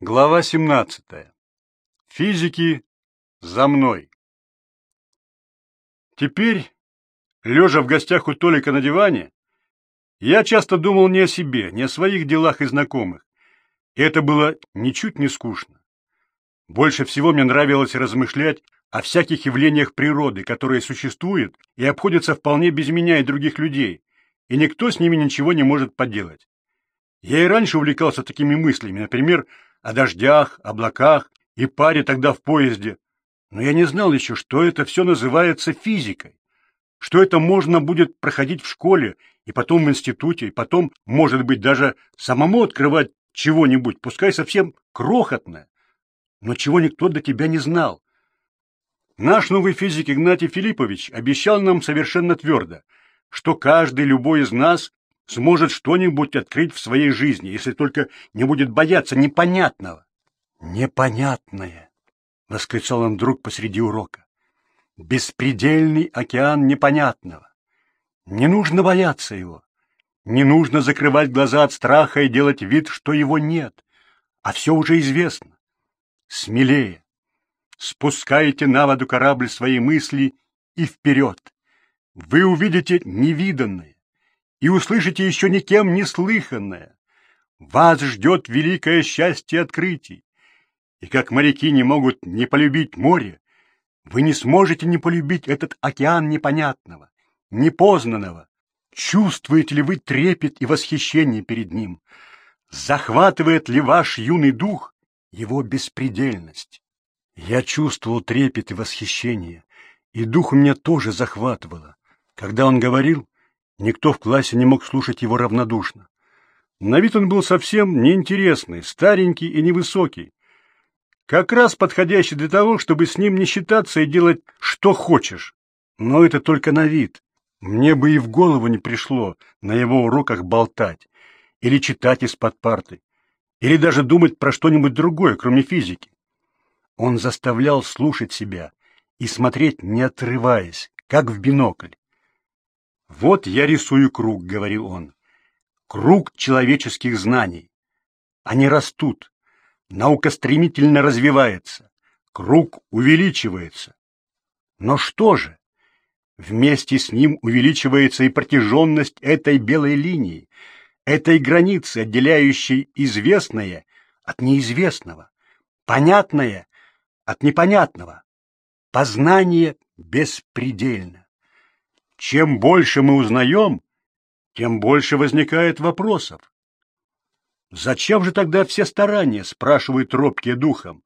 Глава 17. Физики за мной. Теперь, лежа в гостях у Толика на диване, я часто думал не о себе, не о своих делах и знакомых, и это было ничуть не скучно. Больше всего мне нравилось размышлять о всяких явлениях природы, которые существуют и обходятся вполне без меня и других людей, и никто с ними ничего не может поделать. Я и раньше увлекался такими мыслями, например, о дождях, облаках и паре тогда в поезде, но я не знал еще, что это все называется физикой, что это можно будет проходить в школе и потом в институте, и потом, может быть, даже самому открывать чего-нибудь, пускай совсем крохотное, но чего никто до тебя не знал. Наш новый физик Игнатий Филиппович обещал нам совершенно твердо, что каждый, любой из нас сможет что-нибудь открыть в своей жизни, если только не будет бояться непонятного. «Непонятное!» — восклицал он вдруг посреди урока. «Беспредельный океан непонятного. Не нужно бояться его. Не нужно закрывать глаза от страха и делать вид, что его нет, а все уже известно. Смелее. Спускайте на воду корабль свои мысли и вперед. Вы увидите невиданное и услышите еще никем не слыханное. Вас ждет великое счастье открытий. И как моряки не могут не полюбить море, вы не сможете не полюбить этот океан непонятного, непознанного. Чувствуете ли вы трепет и восхищение перед ним? Захватывает ли ваш юный дух его беспредельность? Я чувствовал трепет и восхищение, и дух у меня тоже захватывало. Когда он говорил, Никто в классе не мог слушать его равнодушно. На вид он был совсем неинтересный, старенький и невысокий. Как раз подходящий для того, чтобы с ним не считаться и делать, что хочешь. Но это только на вид. Мне бы и в голову не пришло на его уроках болтать, или читать из-под парты, или даже думать про что-нибудь другое, кроме физики. Он заставлял слушать себя и смотреть, не отрываясь, как в бинокль. «Вот я рисую круг», — говорил он. «Круг человеческих знаний. Они растут. Наука стремительно развивается. Круг увеличивается. Но что же? Вместе с ним увеличивается и протяженность этой белой линии, этой границы, отделяющей известное от неизвестного, понятное от непонятного. Познание беспредельно. Чем больше мы узнаем, тем больше возникает вопросов. Зачем же тогда все старания, спрашивают робкие духом?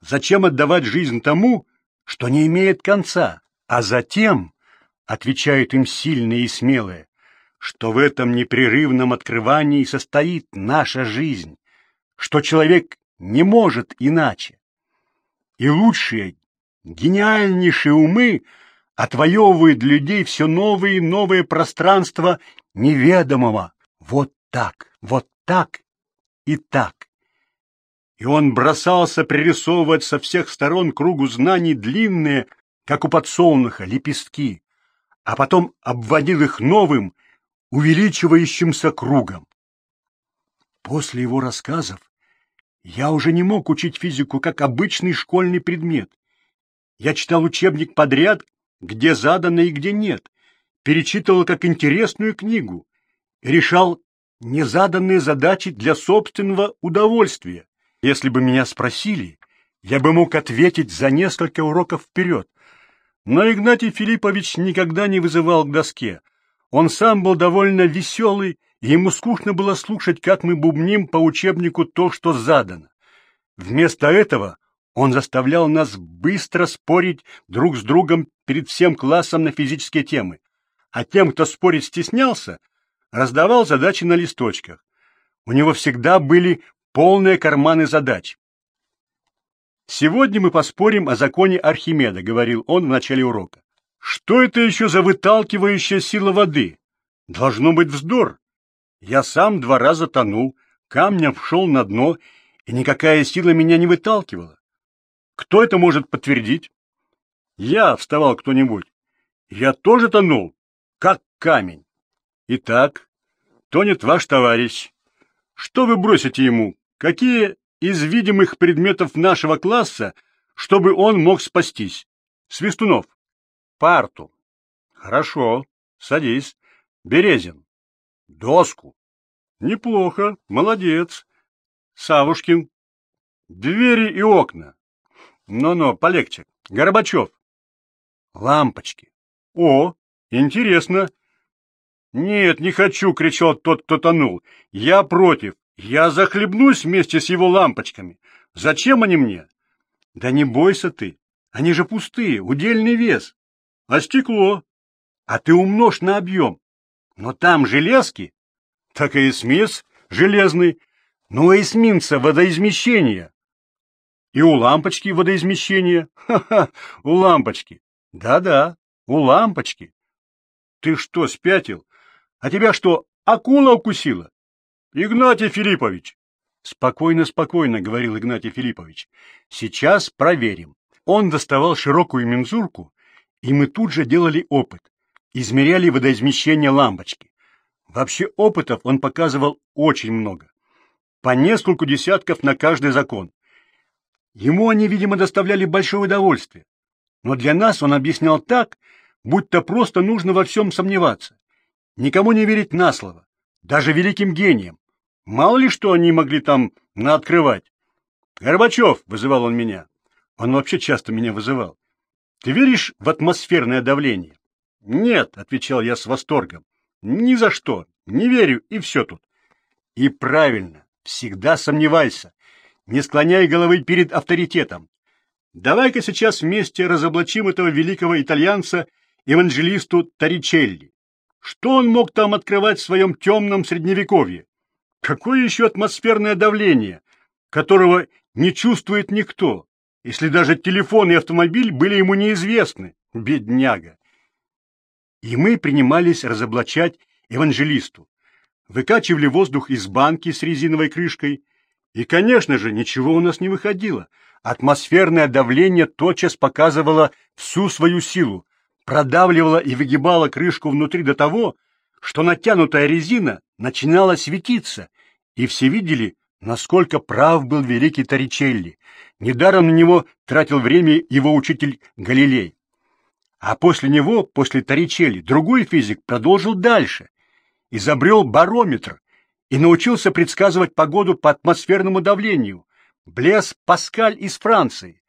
Зачем отдавать жизнь тому, что не имеет конца? А затем, отвечают им сильные и смелые, что в этом непрерывном открывании состоит наша жизнь, что человек не может иначе. И лучшие, гениальнейшие умы — отвоевывает для людей все новые и новые пространства неведомого. Вот так, вот так и так. И он бросался пририсовывать со всех сторон кругу знаний длинные, как у подсолнуха, лепестки, а потом обводил их новым, увеличивающимся кругом. После его рассказов я уже не мог учить физику как обычный школьный предмет. Я читал учебник подряд где задано и где нет, перечитывал как интересную книгу, решал незаданные задачи для собственного удовольствия. Если бы меня спросили, я бы мог ответить за несколько уроков вперед. Но Игнатий Филиппович никогда не вызывал к доске. Он сам был довольно веселый, и ему скучно было слушать, как мы бубним по учебнику то, что задано. Вместо этого он заставлял нас быстро спорить друг с другом перед всем классом на физические темы, а тем, кто спорить стеснялся, раздавал задачи на листочках. У него всегда были полные карманы задач. «Сегодня мы поспорим о законе Архимеда», — говорил он в начале урока. «Что это еще за выталкивающая сила воды? Должно быть вздор. Я сам два раза тонул, камнем вшел на дно, и никакая сила меня не выталкивала. Кто это может подтвердить? Я, вставал кто-нибудь. Я тоже тонул, как камень. Итак, тонет ваш товарищ. Что вы бросите ему? Какие из видимых предметов нашего класса, чтобы он мог спастись. Свистунов. Парту. Хорошо. Садись. Березин. Доску. Неплохо. Молодец. Савушкин. Двери и окна. Ну-ну, полегче. Горбачев. Лампочки. О, интересно. Нет, не хочу, кричал тот, кто тонул. Я против. Я захлебнусь вместе с его лампочками. Зачем они мне? Да не бойся ты. Они же пустые, удельный вес. А стекло? А ты умножь на объем. Но там железки. Так и эсминец железный. Ну, эсминца водоизмещение. И у лампочки водоизмещение. Ха-ха, у лампочки. Да-да, у лампочки. Ты что, спятил? А тебя что, акула укусила? Игнатий Филиппович. Спокойно, спокойно, говорил Игнатий Филиппович. Сейчас проверим. Он доставал широкую мензурку, и мы тут же делали опыт. Измеряли водоизмещение лампочки. Вообще опытов он показывал очень много. По нескольку десятков на каждый закон. Ему они, видимо, доставляли большое удовольствие. Но для нас он объяснял так, будто просто нужно во всем сомневаться. Никому не верить на слово, даже великим гениям. Мало ли что они могли там наоткрывать. «Горбачев!» — вызывал он меня. Он вообще часто меня вызывал. «Ты веришь в атмосферное давление?» «Нет», — отвечал я с восторгом. «Ни за что. Не верю, и все тут». «И правильно. Всегда сомневайся. Не склоняй головы перед авторитетом. Давай-ка сейчас вместе разоблачим этого великого итальянца Евангелисту Торричелли. Что он мог там открывать в своем темном средневековье? Какое еще атмосферное давление, которого не чувствует никто, если даже телефон и автомобиль были ему неизвестны, бедняга? И мы принимались разоблачать Евангелисту, выкачивали воздух из банки с резиновой крышкой, и, конечно же, ничего у нас не выходило — Атмосферное давление тотчас показывало всю свою силу, продавливало и выгибало крышку внутри до того, что натянутая резина начинала светиться, и все видели, насколько прав был великий Торричелли. Недаром на него тратил время его учитель Галилей. А после него, после Торричелли, другой физик продолжил дальше, изобрел барометр и научился предсказывать погоду по атмосферному давлению, Блес Паскаль из Франции.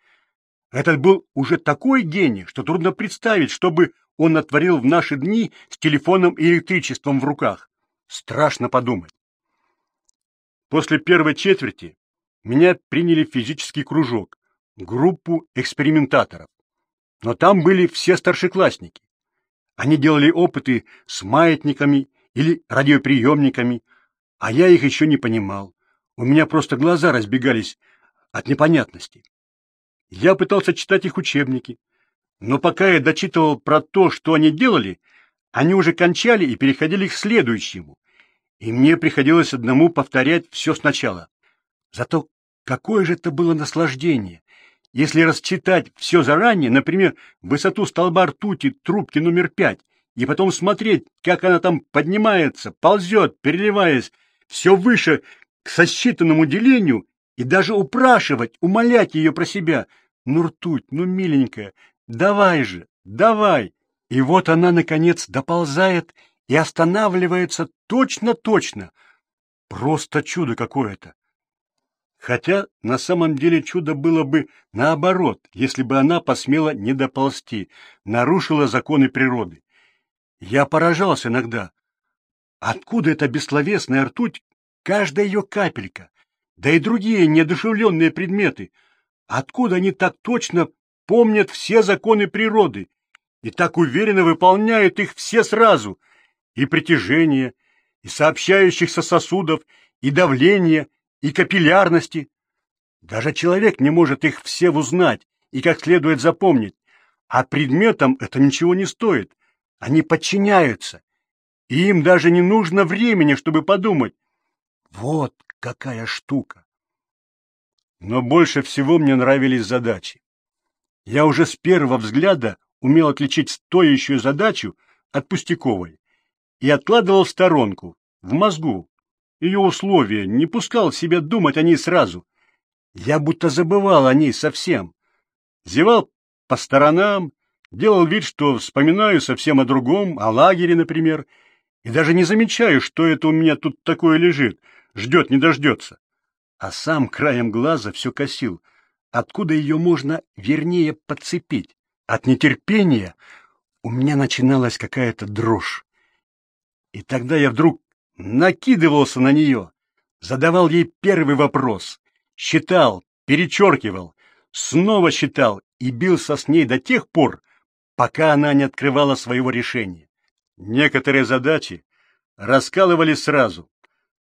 Этот был уже такой гений, что трудно представить, что бы он натворил в наши дни с телефоном и электричеством в руках. Страшно подумать. После первой четверти меня приняли в физический кружок, группу экспериментаторов. Но там были все старшеклассники. Они делали опыты с маятниками или радиоприемниками, а я их еще не понимал. У меня просто глаза разбегались от непонятности. Я пытался читать их учебники, но пока я дочитывал про то, что они делали, они уже кончали и переходили к следующему, и мне приходилось одному повторять все сначала. Зато какое же это было наслаждение, если расчитать все заранее, например, высоту столба ртути трубки номер пять, и потом смотреть, как она там поднимается, ползет, переливаясь все выше к сосчитанному делению и даже упрашивать, умолять ее про себя. Ну, ртуть, ну, миленькая, давай же, давай. И вот она, наконец, доползает и останавливается точно-точно. Просто чудо какое-то. Хотя на самом деле чудо было бы наоборот, если бы она посмела не доползти, нарушила законы природы. Я поражался иногда. Откуда эта бессловесная ртуть Каждая ее капелька, да и другие неодушевленные предметы, откуда они так точно помнят все законы природы и так уверенно выполняют их все сразу, и притяжение, и сообщающихся сосудов, и давление, и капиллярности. Даже человек не может их все узнать и как следует запомнить, а предметам это ничего не стоит. Они подчиняются, и им даже не нужно времени, чтобы подумать, вот какая штука! Но больше всего мне нравились задачи. Я уже с первого взгляда умел отличить стоящую задачу от пустяковой и откладывал в сторонку, в мозгу, ее условия, не пускал себя думать о ней сразу. Я будто забывал о ней совсем. Зевал по сторонам, делал вид, что вспоминаю совсем о другом, о лагере, например, и даже не замечаю, что это у меня тут такое лежит, ждет, не дождется. А сам краем глаза все косил, откуда ее можно вернее подцепить. От нетерпения у меня начиналась какая-то дрожь. И тогда я вдруг накидывался на нее, задавал ей первый вопрос, считал, перечеркивал, снова считал и бился с ней до тех пор, пока она не открывала своего решения. Некоторые задачи раскалывались сразу.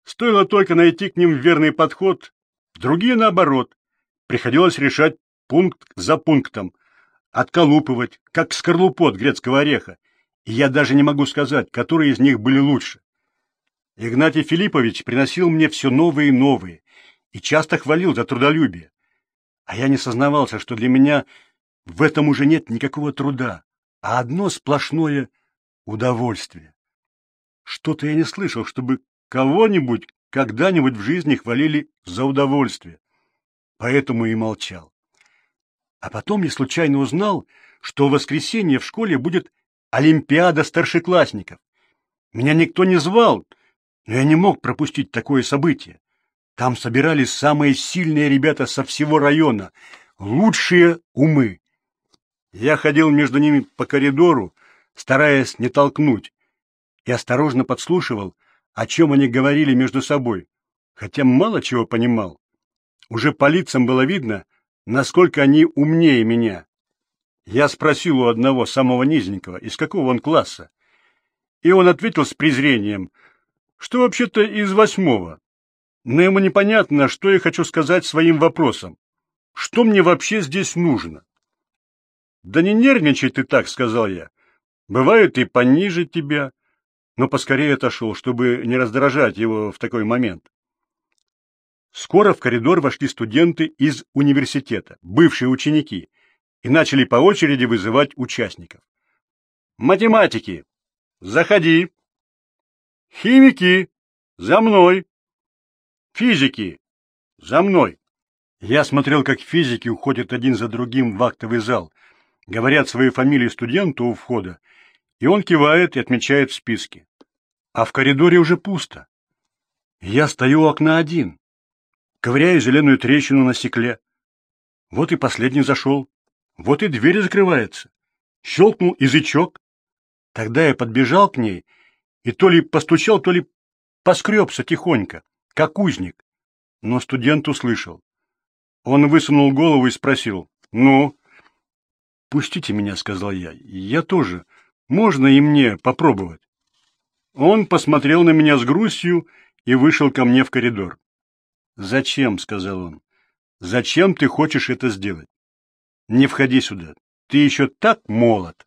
Стоило только найти к ним верный подход, другие наоборот. Приходилось решать пункт за пунктом, отколупывать, как скорлупу от грецкого ореха, и я даже не могу сказать, которые из них были лучше. Игнатий Филиппович приносил мне все новые и новые, и часто хвалил за трудолюбие. А я не сознавался, что для меня в этом уже нет никакого труда, а одно сплошное удовольствие. Что-то я не слышал, чтобы кого-нибудь когда-нибудь в жизни хвалили за удовольствие, поэтому и молчал. А потом я случайно узнал, что в воскресенье в школе будет Олимпиада старшеклассников. Меня никто не звал, но я не мог пропустить такое событие. Там собирались самые сильные ребята со всего района, лучшие умы. Я ходил между ними по коридору, стараясь не толкнуть, и осторожно подслушивал, о чем они говорили между собой, хотя мало чего понимал. Уже по лицам было видно, насколько они умнее меня. Я спросил у одного самого низенького, из какого он класса, и он ответил с презрением, что вообще-то из восьмого. Но ему непонятно, что я хочу сказать своим вопросом. Что мне вообще здесь нужно? — Да не нервничай ты так, — сказал я. — Бывают и пониже тебя. Но поскорее отошел, чтобы не раздражать его в такой момент. Скоро в коридор вошли студенты из университета, бывшие ученики, и начали по очереди вызывать участников. «Математики! Заходи!» «Химики! За мной!» «Физики! За мной!» Я смотрел, как физики уходят один за другим в актовый зал, говорят свои фамилии студенту у входа, и он кивает и отмечает в списке. А в коридоре уже пусто. Я стою у окна один ковыряя зеленую трещину на стекле. Вот и последний зашел. Вот и дверь закрывается. Щелкнул язычок. Тогда я подбежал к ней и то ли постучал, то ли поскребся тихонько, как узник. Но студент услышал. Он высунул голову и спросил. «Ну?» «Пустите меня», — сказал я. «Я тоже. Можно и мне попробовать?» Он посмотрел на меня с грустью и вышел ко мне в коридор. «Зачем?» — сказал он. «Зачем ты хочешь это сделать? Не входи сюда. Ты еще так молод».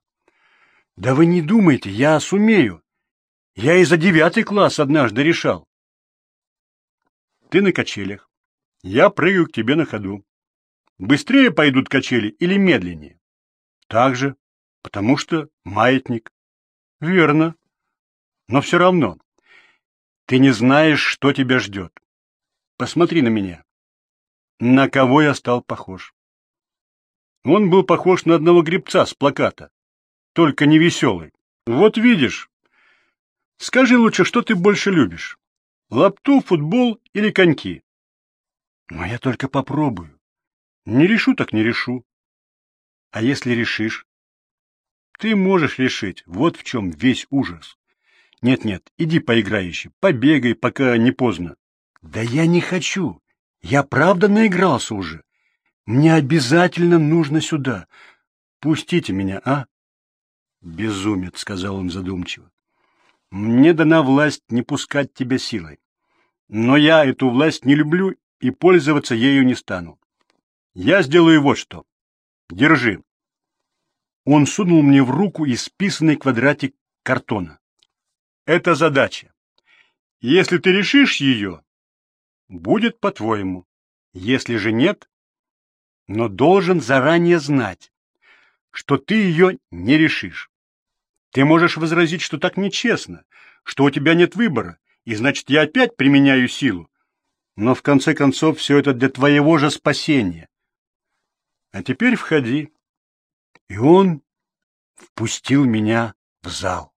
«Да вы не думайте, я сумею. Я и за девятый класс однажды решал». «Ты на качелях. Я прыгаю к тебе на ходу. Быстрее пойдут качели или медленнее?» «Так же, потому что маятник». «Верно. Но все равно. Ты не знаешь, что тебя ждет. Посмотри на меня. На кого я стал похож? Он был похож на одного гребца с плаката, только не веселый. Вот видишь. Скажи лучше, что ты больше любишь? Лапту, футбол или коньки? Но я только попробую. Не решу, так не решу. А если решишь? Ты можешь решить. Вот в чем весь ужас. Нет-нет, иди поиграй еще, побегай, пока не поздно. Да я не хочу. Я правда наигрался уже. Мне обязательно нужно сюда. Пустите меня, а? Безумец, сказал он задумчиво. Мне дана власть не пускать тебя силой. Но я эту власть не люблю и пользоваться ею не стану. Я сделаю вот что. Держи. Он сунул мне в руку исписанный квадратик картона. Это задача. Если ты решишь ее, будет по-твоему. Если же нет, но должен заранее знать, что ты ее не решишь. Ты можешь возразить, что так нечестно, что у тебя нет выбора, и значит, я опять применяю силу. но в конце концов все это для твоего же спасения. А теперь входи. И он впустил меня в зал.